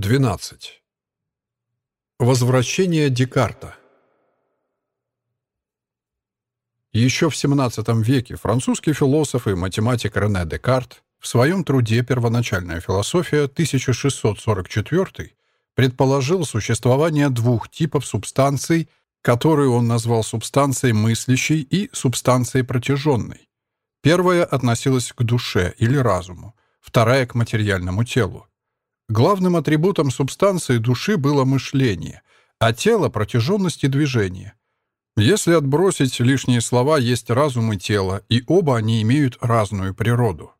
12. Возвращение Декарта Еще в XVII веке французский философ и математик Рене Декарт в своем труде «Первоначальная философия» 1644 предположил существование двух типов субстанций, которые он назвал субстанцией мыслящей и субстанцией протяженной. Первая относилась к душе или разуму, вторая — к материальному телу. Главным атрибутом субстанции души было мышление, а тело — протяженность и движение. Если отбросить лишние слова, есть разум и тело, и оба они имеют разную природу.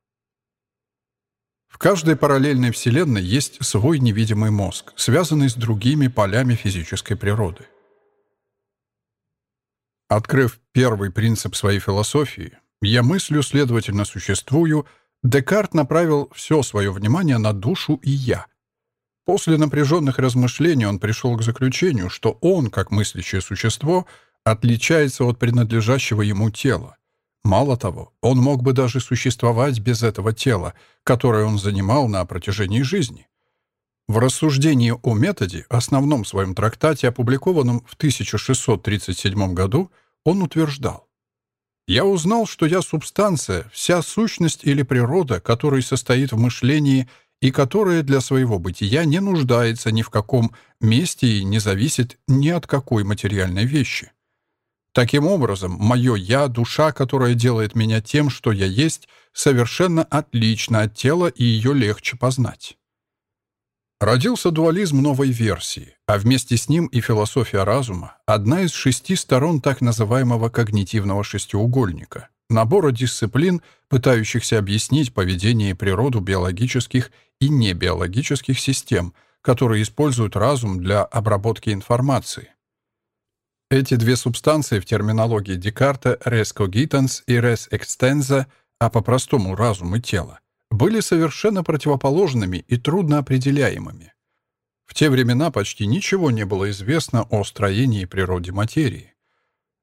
В каждой параллельной вселенной есть свой невидимый мозг, связанный с другими полями физической природы. Открыв первый принцип своей философии «я мыслю, следовательно, существую», Декарт направил все свое внимание на душу и «я». После напряженных размышлений он пришел к заключению, что он, как мыслящее существо, отличается от принадлежащего ему тела. Мало того, он мог бы даже существовать без этого тела, которое он занимал на протяжении жизни. В рассуждении о методе, основном своем трактате, опубликованном в 1637 году, он утверждал, я узнал, что я субстанция, вся сущность или природа, которая состоит в мышлении и которая для своего бытия не нуждается ни в каком месте и не зависит ни от какой материальной вещи. Таким образом, мое «я», душа, которая делает меня тем, что я есть, совершенно отлично от тела и ее легче познать. Родился дуализм новой версии, а вместе с ним и философия разума, одна из шести сторон так называемого когнитивного шестиугольника, набора дисциплин, пытающихся объяснить поведение и природу биологических и небиологических систем, которые используют разум для обработки информации. Эти две субстанции в терминологии Декарта «res cogitans» и «res extensa», а по-простому разум и тело, были совершенно противоположными и трудно определяемыми. В те времена почти ничего не было известно о строении и природе материи.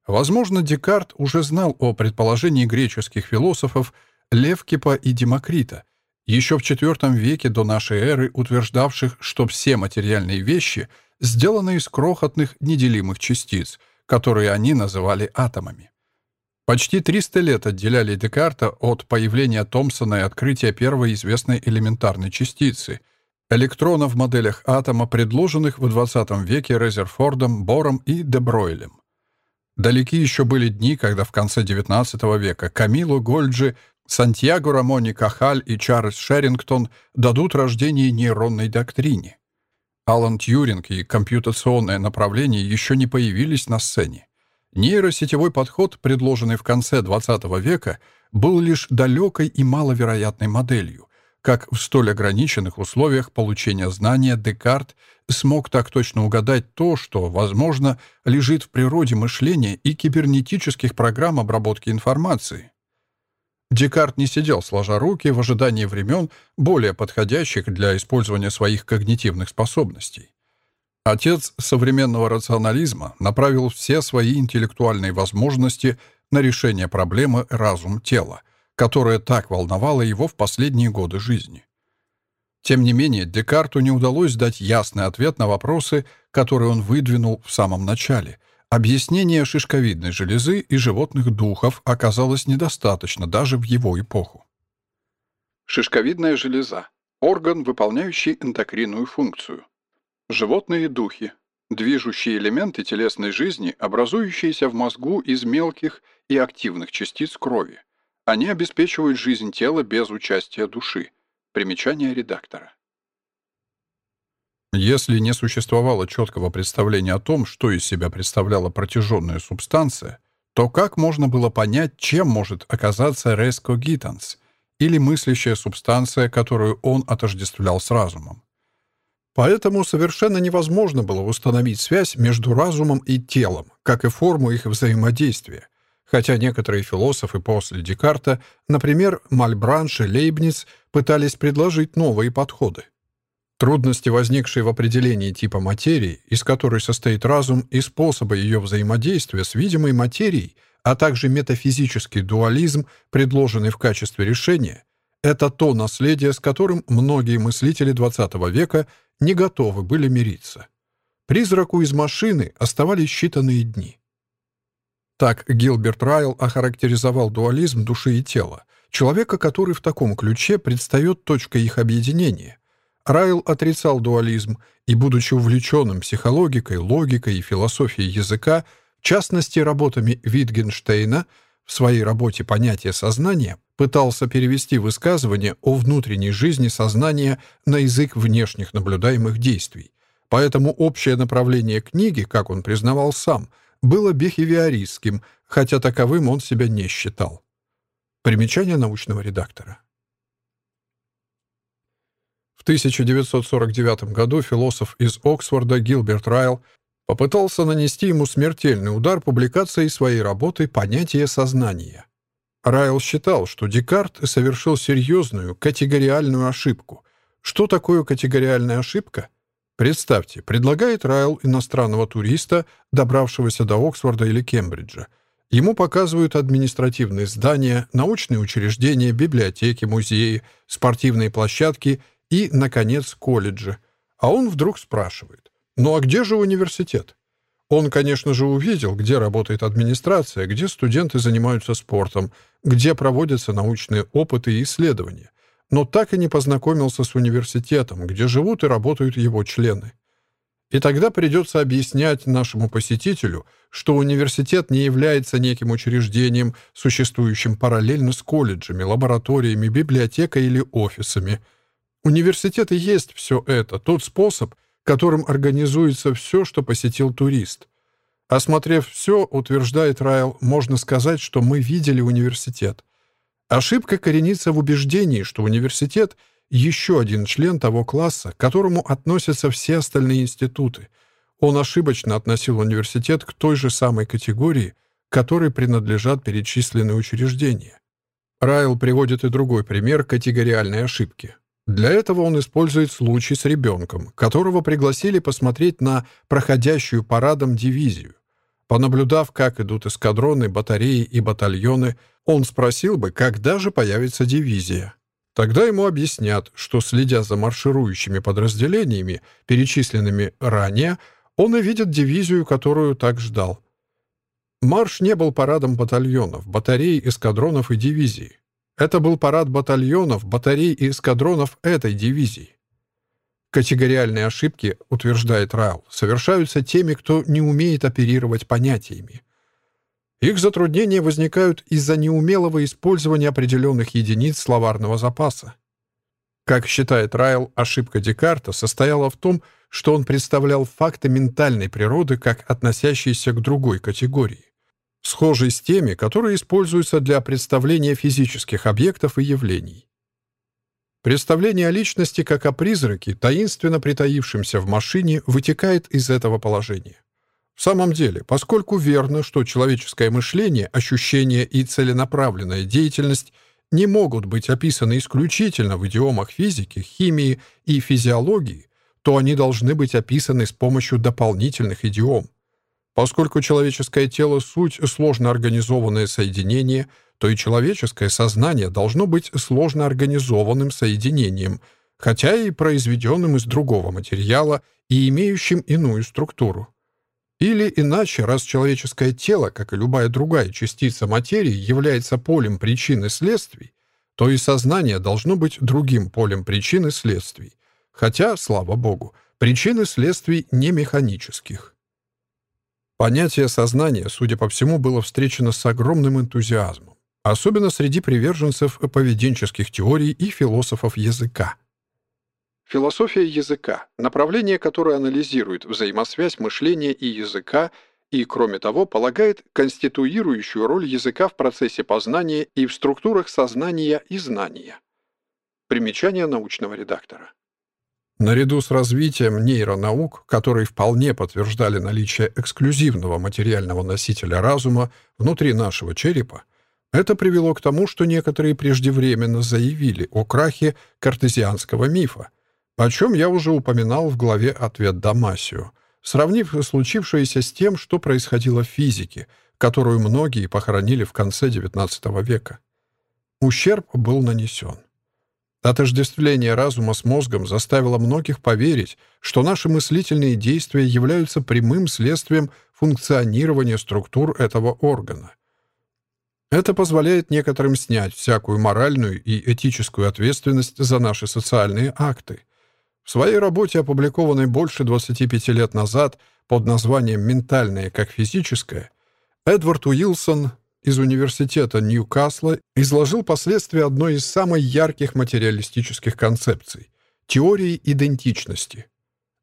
Возможно, Декарт уже знал о предположении греческих философов Левкипа и Демокрита, еще в IV веке до нашей эры утверждавших, что все материальные вещи сделаны из крохотных неделимых частиц, которые они называли атомами. Почти 300 лет отделяли Декарта от появления Томпсона и открытия первой известной элементарной частицы — электрона в моделях атома, предложенных в XX веке Резерфордом, Бором и Дебройлем. Далеки еще были дни, когда в конце XIX века Камило Гольджи, Сантьяго Рамони Кахаль и Чарльз Шерингтон дадут рождение нейронной доктрине. Алан Тьюринг и компьютационное направление еще не появились на сцене. Нейросетевой подход, предложенный в конце XX века, был лишь далекой и маловероятной моделью. Как в столь ограниченных условиях получения знания Декарт смог так точно угадать то, что, возможно, лежит в природе мышления и кибернетических программ обработки информации. Декарт не сидел сложа руки в ожидании времен, более подходящих для использования своих когнитивных способностей. Отец современного рационализма направил все свои интеллектуальные возможности на решение проблемы разум-тело, которая так волновала его в последние годы жизни. Тем не менее, Декарту не удалось дать ясный ответ на вопросы, которые он выдвинул в самом начале. Объяснение шишковидной железы и животных духов оказалось недостаточно даже в его эпоху. Шишковидная железа – орган, выполняющий эндокринную функцию. Животные духи – движущие элементы телесной жизни, образующиеся в мозгу из мелких и активных частиц крови. Они обеспечивают жизнь тела без участия души. Примечание редактора. Если не существовало четкого представления о том, что из себя представляла протяженная субстанция, то как можно было понять, чем может оказаться cogitans, или мыслящая субстанция, которую он отождествлял с разумом? Поэтому совершенно невозможно было установить связь между разумом и телом, как и форму их взаимодействия. Хотя некоторые философы после Декарта, например, Мальбранш и Лейбниц, пытались предложить новые подходы. Трудности, возникшие в определении типа материи, из которой состоит разум, и способа ее взаимодействия с видимой материей, а также метафизический дуализм, предложенный в качестве решения, это то наследие, с которым многие мыслители XX века не готовы были мириться. Призраку из машины оставались считанные дни. Так Гилберт Райл охарактеризовал дуализм души и тела, человека, который в таком ключе предстает точкой их объединения. Райл отрицал дуализм и, будучи увлеченным психологикой, логикой и философией языка, в частности, работами Витгенштейна, в своей работе «Понятие сознания» пытался перевести высказывание о внутренней жизни сознания на язык внешних наблюдаемых действий. Поэтому общее направление книги, как он признавал сам – было бихевиористским, хотя таковым он себя не считал. Примечание научного редактора. В 1949 году философ из Оксфорда Гилберт Райл попытался нанести ему смертельный удар публикацией своей работы «Понятие сознания». Райл считал, что Декарт совершил серьезную категориальную ошибку. Что такое категориальная ошибка? Представьте, предлагает Райл иностранного туриста, добравшегося до Оксфорда или Кембриджа. Ему показывают административные здания, научные учреждения, библиотеки, музеи, спортивные площадки и, наконец, колледжи. А он вдруг спрашивает, ну а где же университет? Он, конечно же, увидел, где работает администрация, где студенты занимаются спортом, где проводятся научные опыты и исследования но так и не познакомился с университетом, где живут и работают его члены. И тогда придется объяснять нашему посетителю, что университет не является неким учреждением, существующим параллельно с колледжами, лабораториями, библиотекой или офисами. Университет и есть все это, тот способ, которым организуется все, что посетил турист. Осмотрев все, утверждает Райл, можно сказать, что мы видели университет. Ошибка коренится в убеждении, что университет — еще один член того класса, к которому относятся все остальные институты. Он ошибочно относил университет к той же самой категории, которой принадлежат перечисленные учреждения. Райл приводит и другой пример категориальной ошибки. Для этого он использует случай с ребенком, которого пригласили посмотреть на проходящую парадом дивизию. Понаблюдав, как идут эскадроны, батареи и батальоны, он спросил бы, когда же появится дивизия. Тогда ему объяснят, что, следя за марширующими подразделениями, перечисленными ранее, он и видит дивизию, которую так ждал. Марш не был парадом батальонов, батарей, эскадронов и дивизий. Это был парад батальонов, батарей и эскадронов этой дивизии. Категориальные ошибки, утверждает Райл, совершаются теми, кто не умеет оперировать понятиями. Их затруднения возникают из-за неумелого использования определенных единиц словарного запаса. Как считает Райл, ошибка Декарта состояла в том, что он представлял факты ментальной природы как относящиеся к другой категории, схожей с теми, которые используются для представления физических объектов и явлений. Представление о личности как о призраке, таинственно притаившемся в машине, вытекает из этого положения. В самом деле, поскольку верно, что человеческое мышление, ощущение и целенаправленная деятельность не могут быть описаны исключительно в идиомах физики, химии и физиологии, то они должны быть описаны с помощью дополнительных идиом. Поскольку человеческое тело — суть сложно организованное соединение — то и человеческое сознание должно быть сложно организованным соединением, хотя и произведенным из другого материала и имеющим иную структуру. Или иначе, раз человеческое тело, как и любая другая частица материи, является полем причин и следствий, то и сознание должно быть другим полем причин и следствий, хотя, слава Богу, причины следствий не механических. Понятие сознания, судя по всему, было встречено с огромным энтузиазмом особенно среди приверженцев поведенческих теорий и философов языка. Философия языка — направление, которое анализирует взаимосвязь мышления и языка и, кроме того, полагает конституирующую роль языка в процессе познания и в структурах сознания и знания. Примечание научного редактора. Наряду с развитием нейронаук, которые вполне подтверждали наличие эксклюзивного материального носителя разума внутри нашего черепа, это привело к тому, что некоторые преждевременно заявили о крахе картезианского мифа, о чем я уже упоминал в главе «Ответ Дамасио», сравнив случившееся с тем, что происходило в физике, которую многие похоронили в конце XIX века. Ущерб был нанесен. Отождествление разума с мозгом заставило многих поверить, что наши мыслительные действия являются прямым следствием функционирования структур этого органа. Это позволяет некоторым снять всякую моральную и этическую ответственность за наши социальные акты. В своей работе, опубликованной больше 25 лет назад под названием «Ментальное как физическое», Эдвард Уилсон из Университета Ньюкасла изложил последствия одной из самых ярких материалистических концепций — теории идентичности.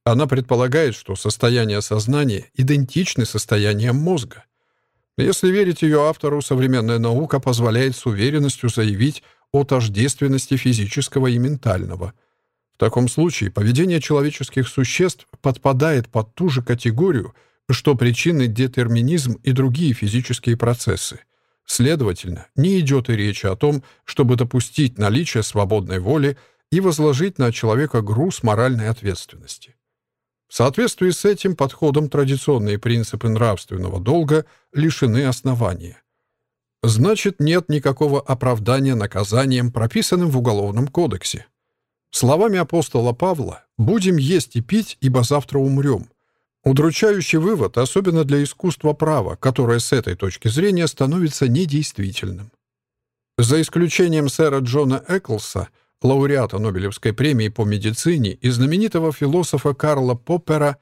Она предполагает, что состояние сознания идентичны состоянием мозга. Если верить ее автору, современная наука позволяет с уверенностью заявить о тождественности физического и ментального. В таком случае поведение человеческих существ подпадает под ту же категорию, что причины детерминизм и другие физические процессы. Следовательно, не идет и речи о том, чтобы допустить наличие свободной воли и возложить на человека груз моральной ответственности. В соответствии с этим подходом традиционные принципы нравственного долга лишены основания. Значит, нет никакого оправдания наказанием, прописанным в Уголовном кодексе. Словами апостола Павла «будем есть и пить, ибо завтра умрем», Удручающий вывод, особенно для искусства права, которое с этой точки зрения становится недействительным. За исключением сэра Джона Эклса, лауреата Нобелевской премии по медицине и знаменитого философа Карла Поппера,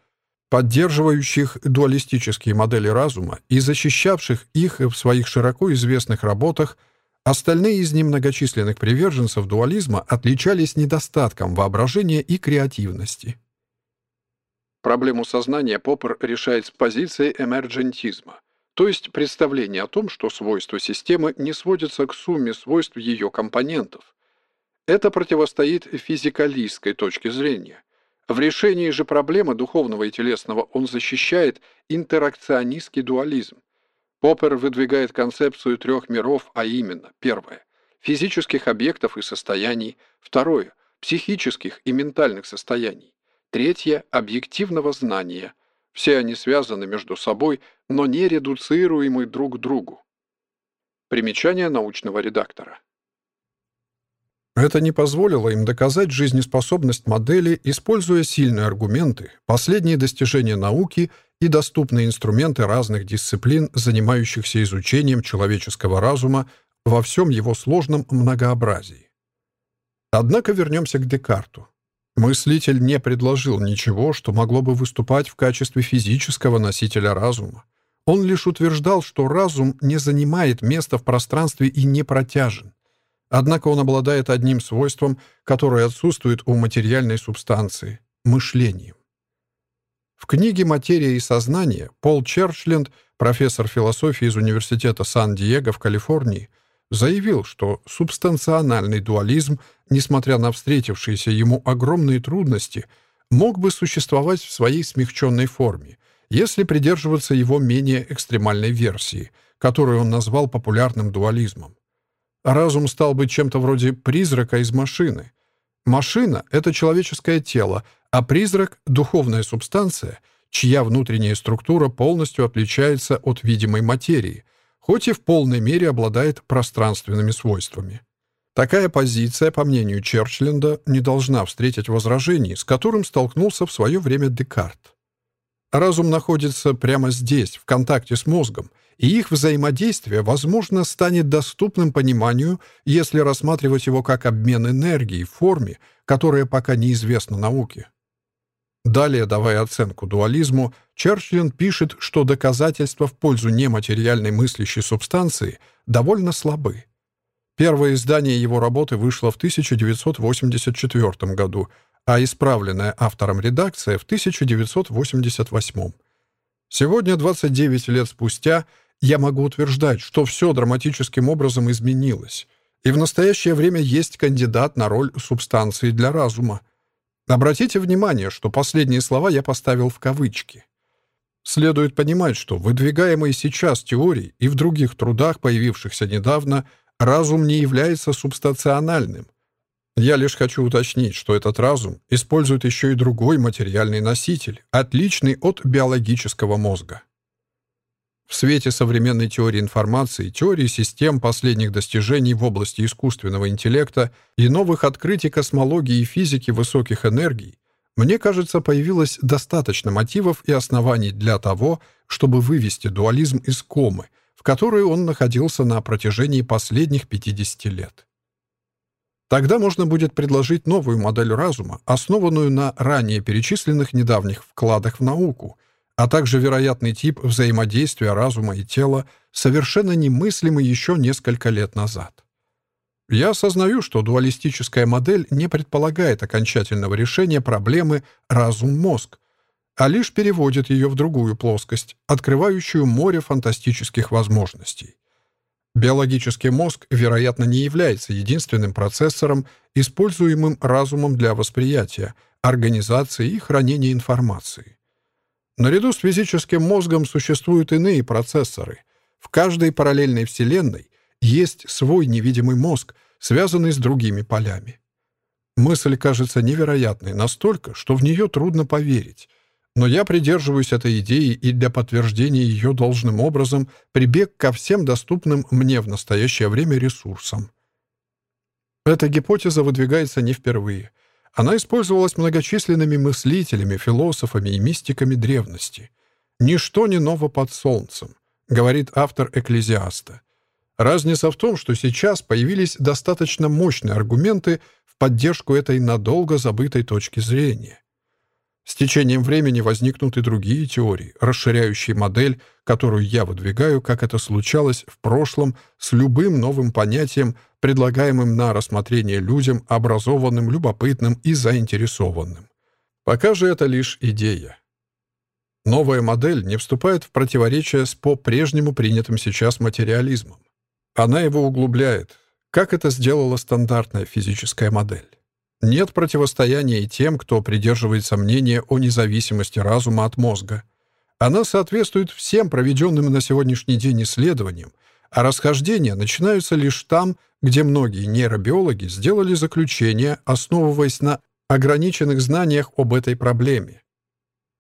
поддерживающих дуалистические модели разума и защищавших их в своих широко известных работах, остальные из немногочисленных приверженцев дуализма отличались недостатком воображения и креативности. Проблему сознания Поппер решает с позиции эмерджентизма, то есть представление о том, что свойства системы не сводятся к сумме свойств ее компонентов. Это противостоит физикалистской точке зрения. В решении же проблемы духовного и телесного он защищает интеракционистский дуализм. Поппер выдвигает концепцию трех миров, а именно, первое – физических объектов и состояний, второе – психических и ментальных состояний, Третье – объективного знания. Все они связаны между собой, но не редуцируемы друг к другу. Примечание научного редактора. Это не позволило им доказать жизнеспособность модели, используя сильные аргументы, последние достижения науки и доступные инструменты разных дисциплин, занимающихся изучением человеческого разума во всем его сложном многообразии. Однако вернемся к Декарту. Мыслитель не предложил ничего, что могло бы выступать в качестве физического носителя разума. Он лишь утверждал, что разум не занимает места в пространстве и не протяжен. Однако он обладает одним свойством, которое отсутствует у материальной субстанции — мышлением. В книге «Материя и сознание» Пол Черчленд, профессор философии из Университета Сан-Диего в Калифорнии, заявил, что субстанциональный дуализм, несмотря на встретившиеся ему огромные трудности, мог бы существовать в своей смягченной форме, если придерживаться его менее экстремальной версии, которую он назвал популярным дуализмом. Разум стал бы чем-то вроде призрака из машины. Машина — это человеческое тело, а призрак — духовная субстанция, чья внутренняя структура полностью отличается от видимой материи — хоть и в полной мере обладает пространственными свойствами. Такая позиция, по мнению Черчленда, не должна встретить возражений, с которым столкнулся в свое время Декарт. Разум находится прямо здесь, в контакте с мозгом, и их взаимодействие, возможно, станет доступным пониманию, если рассматривать его как обмен энергией в форме, которая пока неизвестна науке. Далее, давая оценку дуализму, Черчлин пишет, что доказательства в пользу нематериальной мыслящей субстанции довольно слабы. Первое издание его работы вышло в 1984 году, а исправленная автором редакция в 1988. Сегодня, 29 лет спустя, я могу утверждать, что все драматическим образом изменилось, и в настоящее время есть кандидат на роль субстанции для разума — Обратите внимание, что последние слова я поставил в кавычки. Следует понимать, что выдвигаемые сейчас теории и в других трудах, появившихся недавно, разум не является субстанциональным. Я лишь хочу уточнить, что этот разум использует еще и другой материальный носитель, отличный от биологического мозга. В свете современной теории информации, теории систем, последних достижений в области искусственного интеллекта и новых открытий космологии и физики высоких энергий, мне кажется, появилось достаточно мотивов и оснований для того, чтобы вывести дуализм из комы, в которой он находился на протяжении последних 50 лет. Тогда можно будет предложить новую модель разума, основанную на ранее перечисленных недавних вкладах в науку, а также вероятный тип взаимодействия разума и тела, совершенно немыслимый еще несколько лет назад. Я осознаю, что дуалистическая модель не предполагает окончательного решения проблемы разум-мозг, а лишь переводит ее в другую плоскость, открывающую море фантастических возможностей. Биологический мозг, вероятно, не является единственным процессором, используемым разумом для восприятия, организации и хранения информации. Наряду с физическим мозгом существуют иные процессоры. В каждой параллельной вселенной есть свой невидимый мозг, связанный с другими полями. Мысль кажется невероятной настолько, что в нее трудно поверить. Но я придерживаюсь этой идеи и для подтверждения ее должным образом прибег ко всем доступным мне в настоящее время ресурсам. Эта гипотеза выдвигается не впервые. Она использовалась многочисленными мыслителями, философами и мистиками древности. «Ничто не ново под солнцем», — говорит автор «Экклезиаста». Разница в том, что сейчас появились достаточно мощные аргументы в поддержку этой надолго забытой точки зрения. С течением времени возникнут и другие теории, расширяющие модель, которую я выдвигаю, как это случалось в прошлом с любым новым понятием, предлагаемым на рассмотрение людям, образованным, любопытным и заинтересованным. Пока же это лишь идея. Новая модель не вступает в противоречие с по-прежнему принятым сейчас материализмом. Она его углубляет, как это сделала стандартная физическая модель. Нет противостояния и тем, кто придерживается мнения о независимости разума от мозга. Она соответствует всем проведенным на сегодняшний день исследованиям, а расхождения начинаются лишь там, где многие нейробиологи сделали заключение, основываясь на ограниченных знаниях об этой проблеме.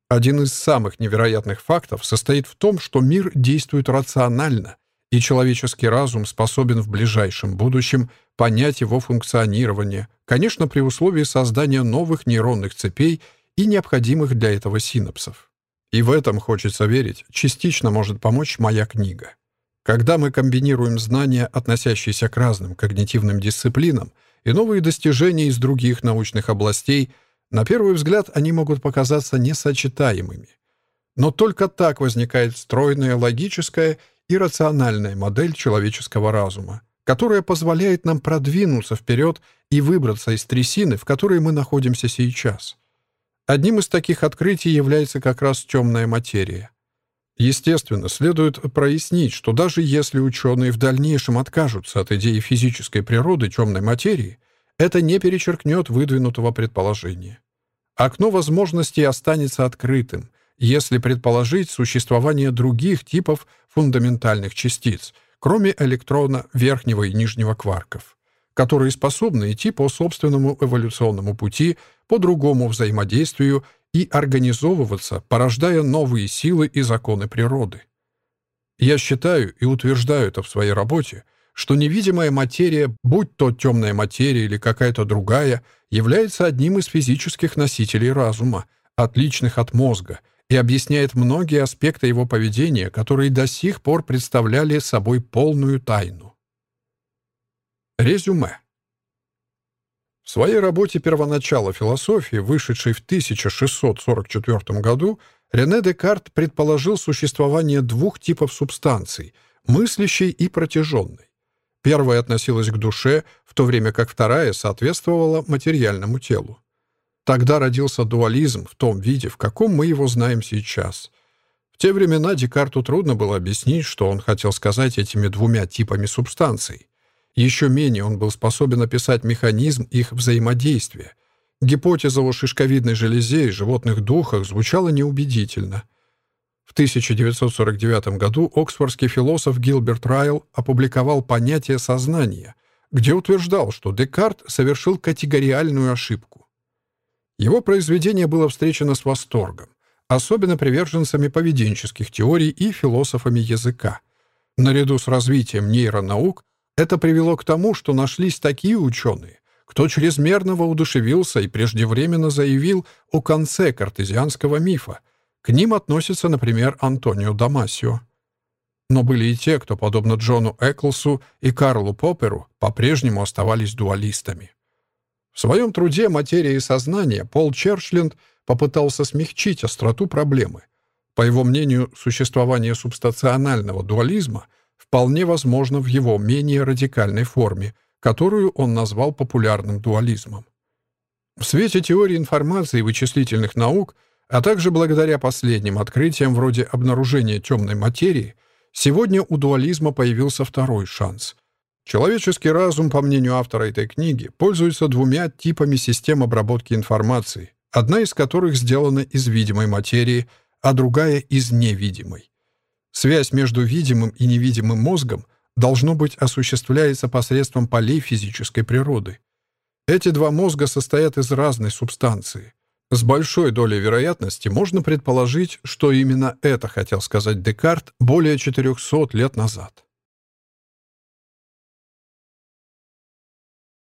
Один из самых невероятных фактов состоит в том, что мир действует рационально, и человеческий разум способен в ближайшем будущем понять его функционирование, конечно, при условии создания новых нейронных цепей и необходимых для этого синапсов. И в этом, хочется верить, частично может помочь моя книга. Когда мы комбинируем знания, относящиеся к разным когнитивным дисциплинам, и новые достижения из других научных областей, на первый взгляд они могут показаться несочетаемыми. Но только так возникает стройная логическая и рациональная модель человеческого разума, которая позволяет нам продвинуться вперед и выбраться из трясины, в которой мы находимся сейчас. Одним из таких открытий является как раз темная материя. Естественно, следует прояснить, что даже если ученые в дальнейшем откажутся от идеи физической природы темной материи, это не перечеркнет выдвинутого предположения. Окно возможностей останется открытым, если предположить существование других типов фундаментальных частиц, кроме электрона верхнего и нижнего кварков, которые способны идти по собственному эволюционному пути, по другому взаимодействию и организовываться, порождая новые силы и законы природы. Я считаю и утверждаю это в своей работе, что невидимая материя, будь то темная материя или какая-то другая, является одним из физических носителей разума, отличных от мозга — и объясняет многие аспекты его поведения, которые до сих пор представляли собой полную тайну. Резюме. В своей работе «Первоначало философии», вышедшей в 1644 году, Рене Декарт предположил существование двух типов субстанций — мыслящей и протяженной. Первая относилась к душе, в то время как вторая соответствовала материальному телу. Тогда родился дуализм в том виде, в каком мы его знаем сейчас. В те времена Декарту трудно было объяснить, что он хотел сказать этими двумя типами субстанций. Еще менее он был способен описать механизм их взаимодействия. Гипотеза о шишковидной железе и животных духах звучала неубедительно. В 1949 году оксфордский философ Гилберт Райл опубликовал понятие сознания, где утверждал, что Декарт совершил категориальную ошибку. Его произведение было встречено с восторгом, особенно приверженцами поведенческих теорий и философами языка. Наряду с развитием нейронаук это привело к тому, что нашлись такие ученые, кто чрезмерно воодушевился и преждевременно заявил о конце картезианского мифа. К ним относится, например, Антонио Дамасио. Но были и те, кто, подобно Джону Эклсу и Карлу Попперу, по-прежнему оставались дуалистами. В своем труде «Материя и сознание» Пол Черчленд попытался смягчить остроту проблемы. По его мнению, существование субстационального дуализма вполне возможно в его менее радикальной форме, которую он назвал популярным дуализмом. В свете теории информации и вычислительных наук, а также благодаря последним открытиям вроде обнаружения темной материи, сегодня у дуализма появился второй шанс. Человеческий разум, по мнению автора этой книги, пользуется двумя типами систем обработки информации, одна из которых сделана из видимой материи, а другая — из невидимой. Связь между видимым и невидимым мозгом должно быть осуществляется посредством полей физической природы. Эти два мозга состоят из разной субстанции. С большой долей вероятности можно предположить, что именно это хотел сказать Декарт более 400 лет назад.